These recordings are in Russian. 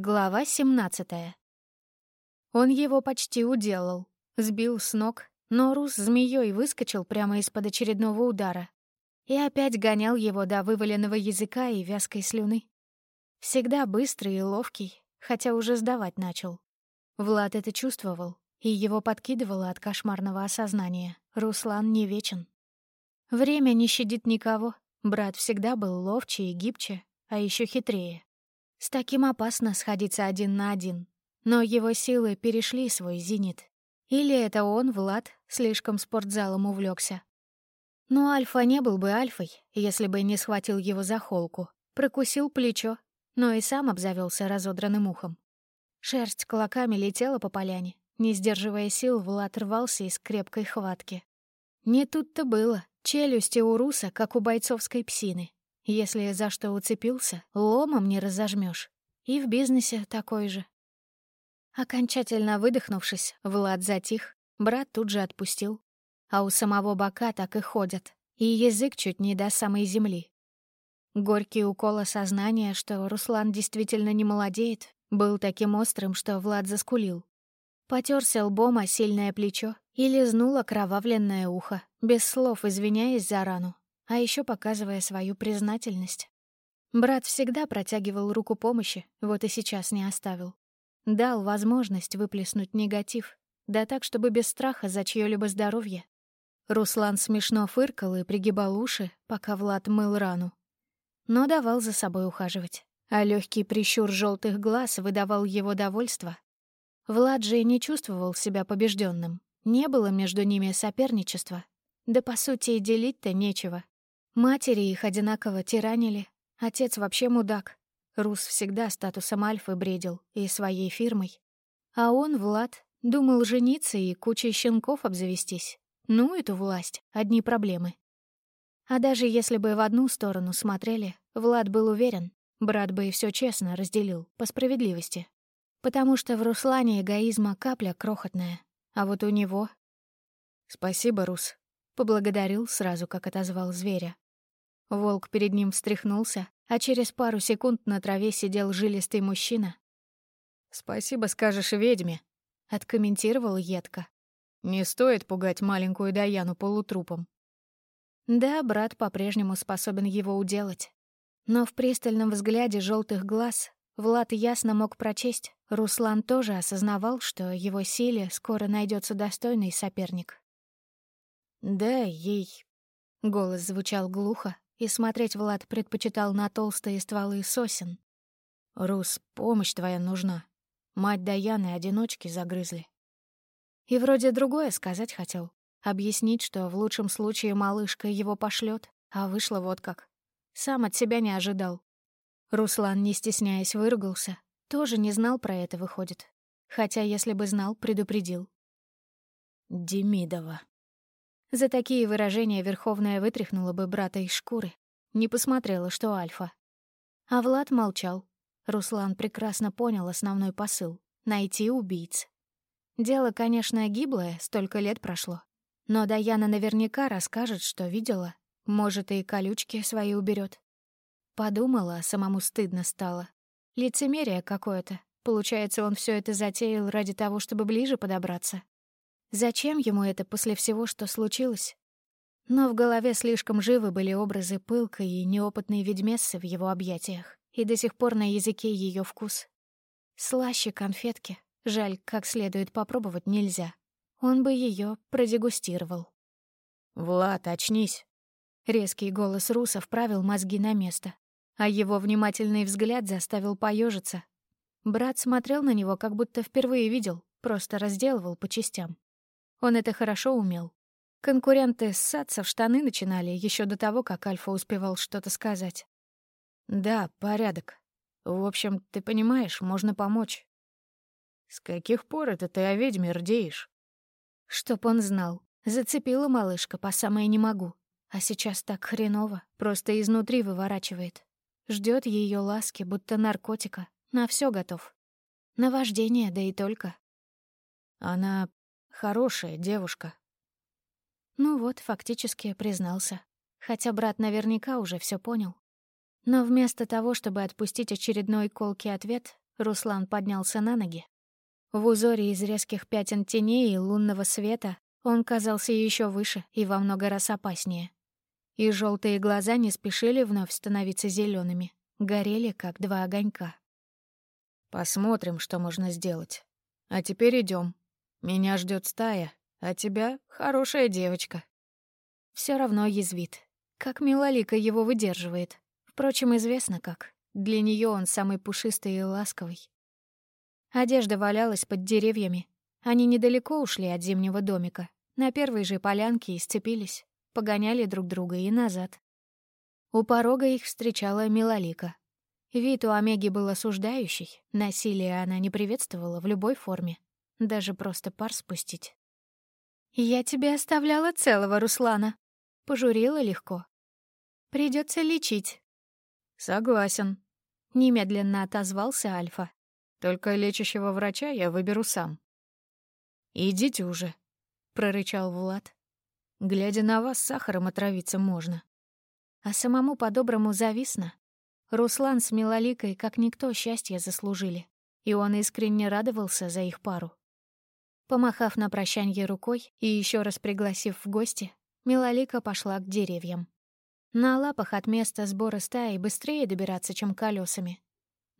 Глава 17. Он его почти уделал, сбил с ног, но Рус змеей выскочил прямо из-под очередного удара и опять гонял его до вываленного языка и вязкой слюны. Всегда быстрый и ловкий, хотя уже сдавать начал. Влад это чувствовал, и его подкидывало от кошмарного осознания. Руслан не вечен. Время не щадит никого. Брат всегда был ловче и гибче, а еще хитрее. С таким опасно сходиться один на один. Но его силы перешли свой зенит. Или это он, Влад, слишком спортзалом увлекся. Но Альфа не был бы Альфой, если бы не схватил его за холку, прокусил плечо, но и сам обзавелся разодранным ухом. Шерсть клоками летела по поляне. Не сдерживая сил, Влад рвался из крепкой хватки. Не тут-то было. Челюсти у Руса, как у бойцовской псины. Если за что уцепился, ломом не разожмешь. И в бизнесе такой же. Окончательно выдохнувшись, Влад затих, брат тут же отпустил. А у самого бока так и ходят, и язык чуть не до самой земли. Горький укол осознания, что Руслан действительно не молодеет, был таким острым, что Влад заскулил. Потерся лбом о сильное плечо и лизнул окровавленное ухо, без слов извиняясь за рану, а еще показывая свою признательность. Брат всегда протягивал руку помощи, вот и сейчас не оставил. Дал возможность выплеснуть негатив, да так, чтобы без страха за чьё-либо здоровье. Руслан смешно фыркал и пригибал уши, пока Влад мыл рану. Но давал за собой ухаживать, а легкий прищур желтых глаз выдавал его довольство. Влад же не чувствовал себя побежденным. Не было между ними соперничества. Да, по сути, и делить-то нечего. Матери их одинаково тиранили. Отец вообще мудак. Рус всегда статусом альфы бредил и своей фирмой. А он, Влад, думал жениться и кучей щенков обзавестись. Ну, эту власть, одни проблемы. А даже если бы в одну сторону смотрели, Влад был уверен, брат бы и все честно разделил, по справедливости. Потому что в Руслане эгоизма капля крохотная, а вот у него... «Спасибо, Рус», — поблагодарил сразу, как отозвал зверя. Волк перед ним встряхнулся, а через пару секунд на траве сидел жилистый мужчина. «Спасибо скажешь ведьме», — откомментировал едко. «Не стоит пугать маленькую Даяну полутрупом». Да, брат по-прежнему способен его уделать. Но в пристальном взгляде желтых глаз Влад ясно мог прочесть, Руслан тоже осознавал, что его силе скоро найдется достойный соперник. «Да, ей...» — голос звучал глухо, и смотреть Влад предпочитал на толстые стволы сосен. «Рус, помощь твоя нужна. Мать Даяны одиночки загрызли». И вроде другое сказать хотел. Объяснить, что в лучшем случае малышка его пошлет, а вышло вот как. Сам от себя не ожидал. Руслан, не стесняясь, выругался. Тоже не знал про это, выходит. Хотя, если бы знал, предупредил. «Демидова», за такие выражения Верховная вытряхнула бы брата из шкуры. Не посмотрела, что Альфа. А Влад молчал. Руслан прекрасно понял основной посыл — найти убийц. Дело, конечно, гиблое, столько лет прошло. Но Даяна наверняка расскажет, что видела. Может, и колючки свои уберет. Подумала, самому стыдно стало. Лицемерие какое-то. Получается, он все это затеял ради того, чтобы ближе подобраться. Зачем ему это после всего, что случилось? Но в голове слишком живы были образы пылкой и неопытной ведьмессы в его объятиях, и до сих пор на языке ее вкус. Слаще конфетки. Жаль, как следует попробовать нельзя. Он бы ее продегустировал. «Влад, очнись!» Резкий голос Руса вправил мозги на место, а его внимательный взгляд заставил поежиться. Брат смотрел на него, как будто впервые видел, просто разделывал по частям. Он это хорошо умел. Конкуренты ссаться в штаны начинали еще до того, как Альфа успевал что-то сказать. «Да, порядок. В общем, ты понимаешь, можно помочь». «С каких пор это ты о ведьме рдеешь?» Чтоб он знал. Зацепила малышка по самое не могу. А сейчас так хреново, просто изнутри выворачивает. Ждет ее ласки, будто наркотика. На все готов. На вождение, да и только. Она Хорошая девушка». Ну вот, фактически признался. Хотя брат наверняка уже все понял. Но вместо того, чтобы отпустить очередной колкий ответ, Руслан поднялся на ноги. В узоре из резких пятен теней и лунного света он казался еще выше и во много раз опаснее. И желтые глаза не спешили вновь становиться зелеными, горели, как два огонька. «Посмотрим, что можно сделать. А теперь идем. Меня ждет стая, а тебя — хорошая девочка». Все равно язвит. Как Милолика его выдерживает. Впрочем, известно как. Для нее он самый пушистый и ласковый. Одежда валялась под деревьями. Они недалеко ушли от зимнего домика. На первой же полянке и сцепились. Погоняли друг друга и назад. У порога их встречала Милолика. Вид у Омеги был осуждающий. Насилие она не приветствовала в любой форме. Даже просто пар спустить. «Я тебя оставляла целого, Руслана», — пожурила легко. Придется лечить». «Согласен», — немедленно отозвался Альфа. «Только лечащего врача я выберу сам». «Идите уже», — прорычал Влад. «Глядя на вас, сахаром отравиться можно». А самому по-доброму зависно. Руслан с Милоликой как никто счастье заслужили, и он искренне радовался за их пару. Помахав на прощанье рукой и еще раз пригласив в гости, Милолика пошла к деревьям. На лапах от места сбора стаи быстрее добираться, чем колесами.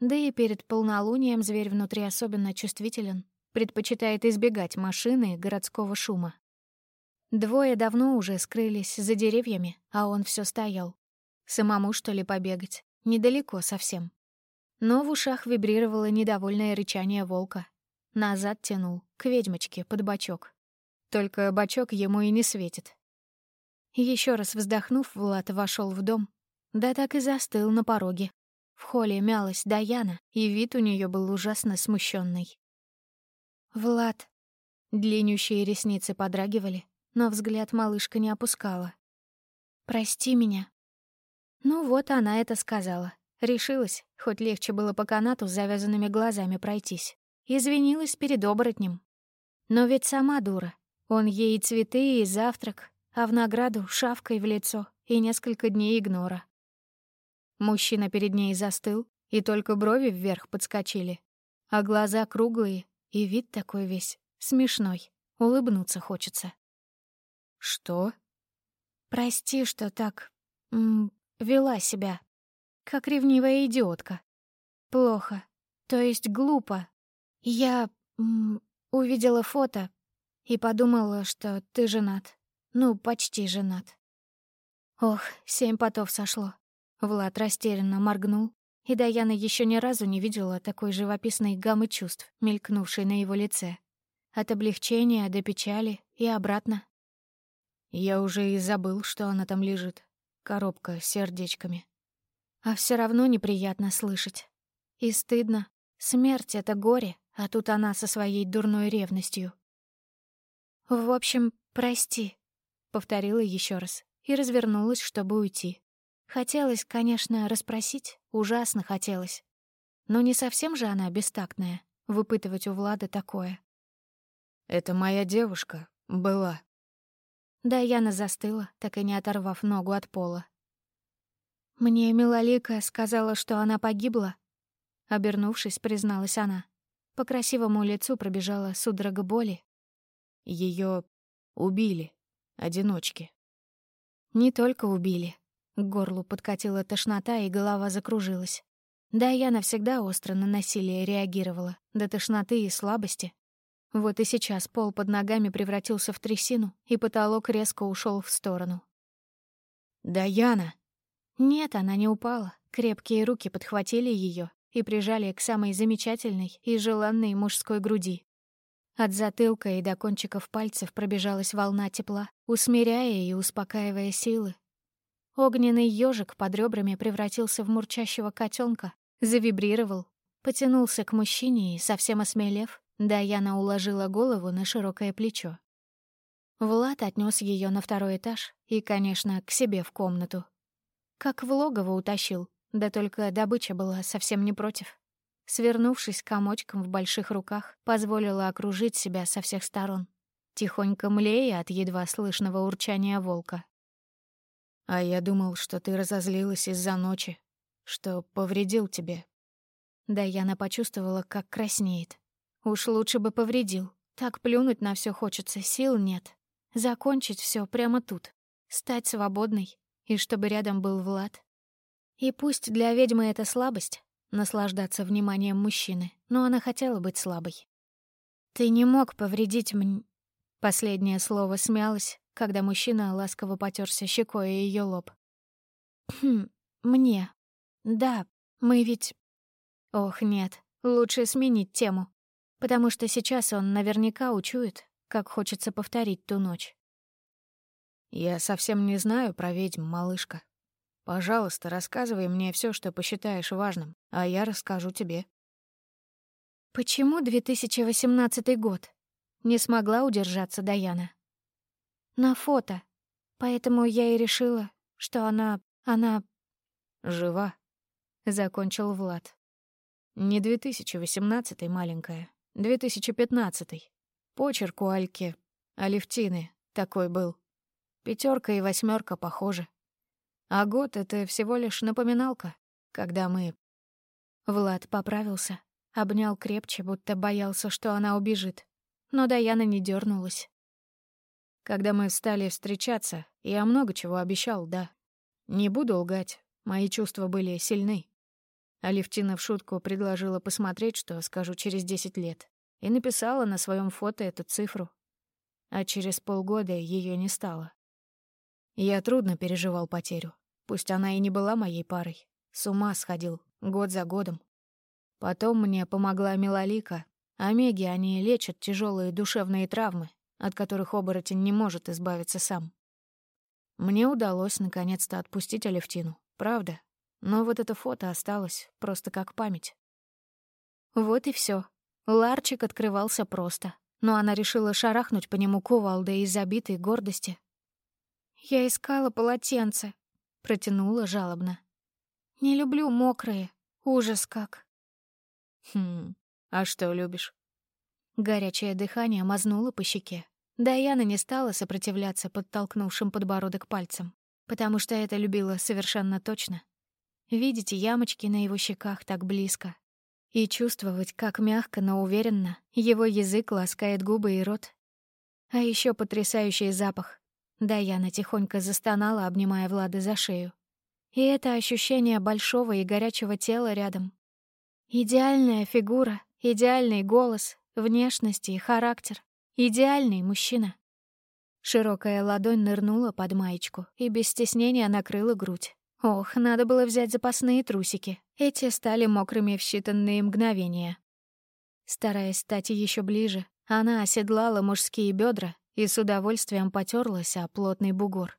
Да и перед полнолунием зверь внутри особенно чувствителен, предпочитает избегать машины и городского шума. Двое давно уже скрылись за деревьями, а он все стоял. Самому, что ли, побегать? Недалеко совсем. Но в ушах вибрировало недовольное рычание волка. Назад тянул, к ведьмочке, под бочок. Только бочок ему и не светит. Еще раз вздохнув, Влад вошел в дом. Да так и застыл на пороге. В холле мялась Даяна, и вид у нее был ужасно смущенный. «Влад...» Длиннющие ресницы подрагивали, но взгляд малышка не опускала. «Прости меня». Ну вот она это сказала. Решилась, хоть легче было по канату с завязанными глазами пройтись. Извинилась перед оборотнем. Но ведь сама дура. Он ей цветы, и завтрак, а в награду шавкой в лицо и несколько дней игнора. Мужчина перед ней застыл, и только брови вверх подскочили, а глаза круглые, и вид такой весь смешной, улыбнуться хочется. «Что?» «Прости, что так... М, вела себя, как ревнивая идиотка. Плохо, то есть глупо. Я м, увидела фото и подумала, что ты женат. Ну, почти женат. Ох, семь потов сошло. Влад растерянно моргнул, и Даяна еще ни разу не видела такой живописной гаммы чувств, мелькнувшей на его лице. От облегчения до печали и обратно. Я уже и забыл, что она там лежит. Коробка с сердечками. А все равно неприятно слышать. И стыдно. Смерть — это горе, а тут она со своей дурной ревностью. В общем, прости. — повторила еще раз и развернулась, чтобы уйти. Хотелось, конечно, расспросить, ужасно хотелось. Но не совсем же она бестактная, выпытывать у Влада такое. «Это моя девушка. Была». Да, Яна застыла, так и не оторвав ногу от пола. «Мне Милолика сказала, что она погибла», — обернувшись, призналась она. По красивому лицу пробежала судорога боли. Ее убили одиночки. Не только убили. К горлу подкатила тошнота, и голова закружилась. Да, я навсегда остро на насилие реагировала, до тошноты и слабости. Вот и сейчас пол под ногами превратился в трясину, и потолок резко ушел в сторону. «Даяна!» Нет, она не упала. Крепкие руки подхватили ее и прижали к самой замечательной и желанной мужской груди. От затылка и до кончиков пальцев пробежалась волна тепла, усмиряя и успокаивая силы. Огненный ежик под ребрами превратился в мурчащего котенка, завибрировал, потянулся к мужчине и, совсем осмелев, Даяна уложила голову на широкое плечо. Влад отнес ее на второй этаж и, конечно, к себе в комнату. Как в логово утащил, да только добыча была совсем не против свернувшись комочком в больших руках, позволила окружить себя со всех сторон, тихонько млея от едва слышного урчания волка. «А я думал, что ты разозлилась из-за ночи, что повредил тебе». Даяна почувствовала, как краснеет. Уж лучше бы повредил. Так плюнуть на все хочется, сил нет. Закончить все прямо тут. Стать свободной. И чтобы рядом был Влад. И пусть для ведьмы это слабость, наслаждаться вниманием мужчины, но она хотела быть слабой. «Ты не мог повредить мне...» Последнее слово смялось, когда мужчина ласково потерся щекой ее лоб. «Хм, мне. Да, мы ведь...» «Ох, нет, лучше сменить тему, потому что сейчас он наверняка учует, как хочется повторить ту ночь». «Я совсем не знаю про ведьм, малышка. Пожалуйста, рассказывай мне все, что посчитаешь важным, а я расскажу тебе». «Почему 2018 год?» Не смогла удержаться Даяна. «На фото. Поэтому я и решила, что она... она...» «Жива», — закончил Влад. «Не 2018 маленькая, 2015 Почерк у Альки, Алевтины такой был. Пятерка и восьмерка похожи. А год — это всего лишь напоминалка, когда мы... Влад поправился, обнял крепче, будто боялся, что она убежит. Но Даяна не дернулась. Когда мы стали встречаться, я много чего обещал, да. Не буду лгать, мои чувства были сильны. Алевтина в шутку предложила посмотреть, что скажу через 10 лет, и написала на своем фото эту цифру. А через полгода ее не стало. Я трудно переживал потерю. Пусть она и не была моей парой. С ума сходил, год за годом. Потом мне помогла Милолика. Омеги они лечат тяжелые душевные травмы, от которых оборотень не может избавиться сам. Мне удалось наконец-то отпустить Алевтину, правда. Но вот это фото осталось просто как память. Вот и все. Ларчик открывался просто, но она решила шарахнуть по нему кувалдой из забитой гордости, «Я искала полотенце», — протянула жалобно. «Не люблю мокрые. Ужас как». «Хм, а что любишь?» Горячее дыхание мазнуло по щеке. Даяна не стала сопротивляться подтолкнувшим подбородок пальцем, потому что это любила совершенно точно. Видеть ямочки на его щеках так близко и чувствовать, как мягко, но уверенно его язык ласкает губы и рот. А еще потрясающий запах, Даяна тихонько застонала, обнимая Влада за шею. И это ощущение большого и горячего тела рядом. Идеальная фигура, идеальный голос, внешность и характер. Идеальный мужчина. Широкая ладонь нырнула под маечку и без стеснения накрыла грудь. Ох, надо было взять запасные трусики. Эти стали мокрыми в считанные мгновения. Стараясь стать еще ближе, она оседлала мужские бедра и с удовольствием потерлась о плотный бугор.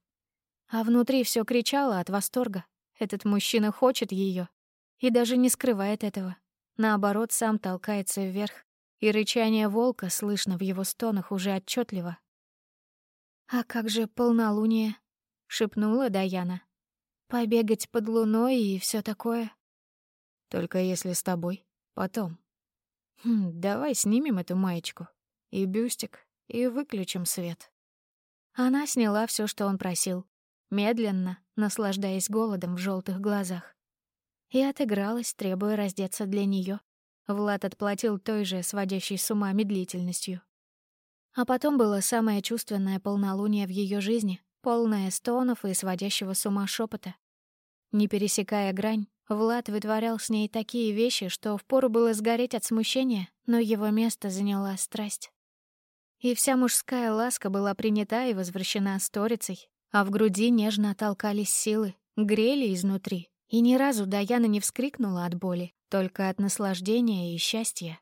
А внутри все кричало от восторга. Этот мужчина хочет ее и даже не скрывает этого. Наоборот, сам толкается вверх, и рычание волка слышно в его стонах уже отчетливо. «А как же полнолуние?» — шепнула Даяна. «Побегать под луной и все такое?» «Только если с тобой. Потом. Хм, давай снимем эту маечку. И бюстик, и выключим свет». Она сняла все, что он просил, медленно, наслаждаясь голодом в желтых глазах. И отыгралась, требуя раздеться для нее. Влад отплатил той же сводящей с ума медлительностью. А потом было самое чувственное полнолуние в ее жизни, полное стонов и сводящего с ума шепота. Не пересекая грань, Влад вытворял с ней такие вещи, что впору было сгореть от смущения, но его место заняла страсть. И вся мужская ласка была принята и возвращена сторицей, а в груди нежно толкались силы, грели изнутри. И ни разу Даяна не вскрикнула от боли, только от наслаждения и счастья.